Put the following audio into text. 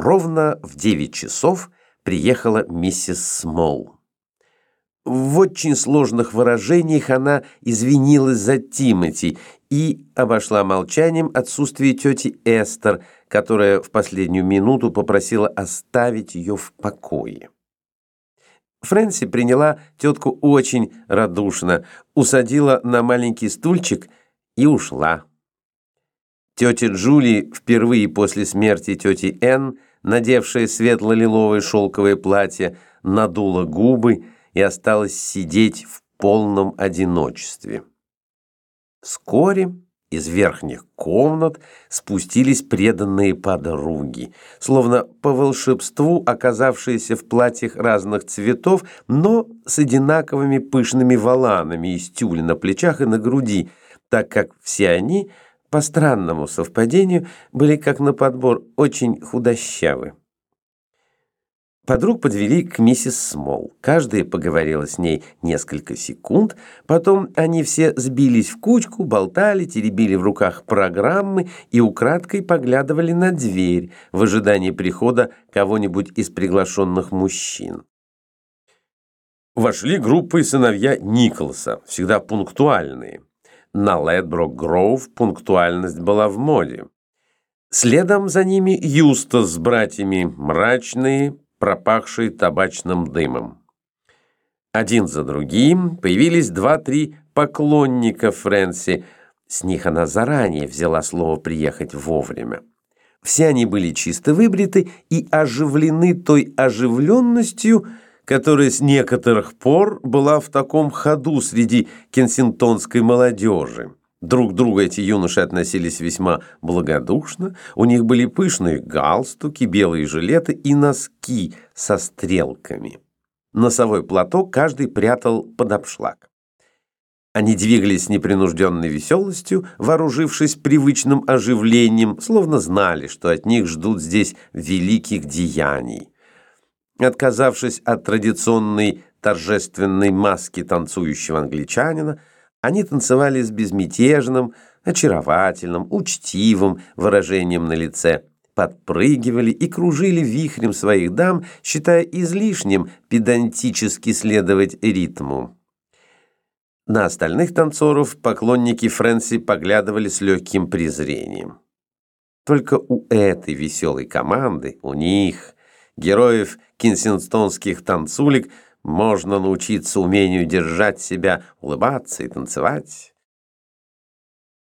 Ровно в 9 часов приехала миссис Смол. В очень сложных выражениях она извинилась за Тимати и обошла молчанием отсутствие тети Эстер, которая в последнюю минуту попросила оставить ее в покое. Фрэнси приняла тетку очень радушно, усадила на маленький стульчик и ушла. Тетя Джули впервые после смерти тети Энн, надевшая светло-лиловое шелковое платье, надула губы и осталась сидеть в полном одиночестве. Вскоре из верхних комнат спустились преданные подруги, словно по волшебству оказавшиеся в платьях разных цветов, но с одинаковыми пышными воланами из тюля на плечах и на груди, так как все они, по странному совпадению, были как на подбор очень худощавы. Подруг подвели к миссис Смол. Каждая поговорила с ней несколько секунд, потом они все сбились в кучку, болтали, теребили в руках программы и украдкой поглядывали на дверь в ожидании прихода кого-нибудь из приглашенных мужчин. Вошли группы сыновья Николаса, всегда пунктуальные. На Ледброк-Гроув пунктуальность была в моде. Следом за ними Юстас с братьями, мрачные, пропахший табачным дымом. Один за другим появились два-три поклонника Фрэнси. С них она заранее взяла слово приехать вовремя. Все они были чисто выбриты и оживлены той оживленностью, которая с некоторых пор была в таком ходу среди кенсингтонской молодежи. Друг к другу эти юноши относились весьма благодушно, у них были пышные галстуки, белые жилеты и носки со стрелками. Носовой платок каждый прятал под обшлаг. Они двигались с непринужденной веселостью, вооружившись привычным оживлением, словно знали, что от них ждут здесь великих деяний. Отказавшись от традиционной торжественной маски танцующего англичанина, они танцевали с безмятежным, очаровательным, учтивым выражением на лице, подпрыгивали и кружили вихрем своих дам, считая излишним педантически следовать ритму. На остальных танцоров поклонники Фрэнси поглядывали с легким презрением. Только у этой веселой команды, у них, героев кенсингтонских танцулек, можно научиться умению держать себя, улыбаться и танцевать.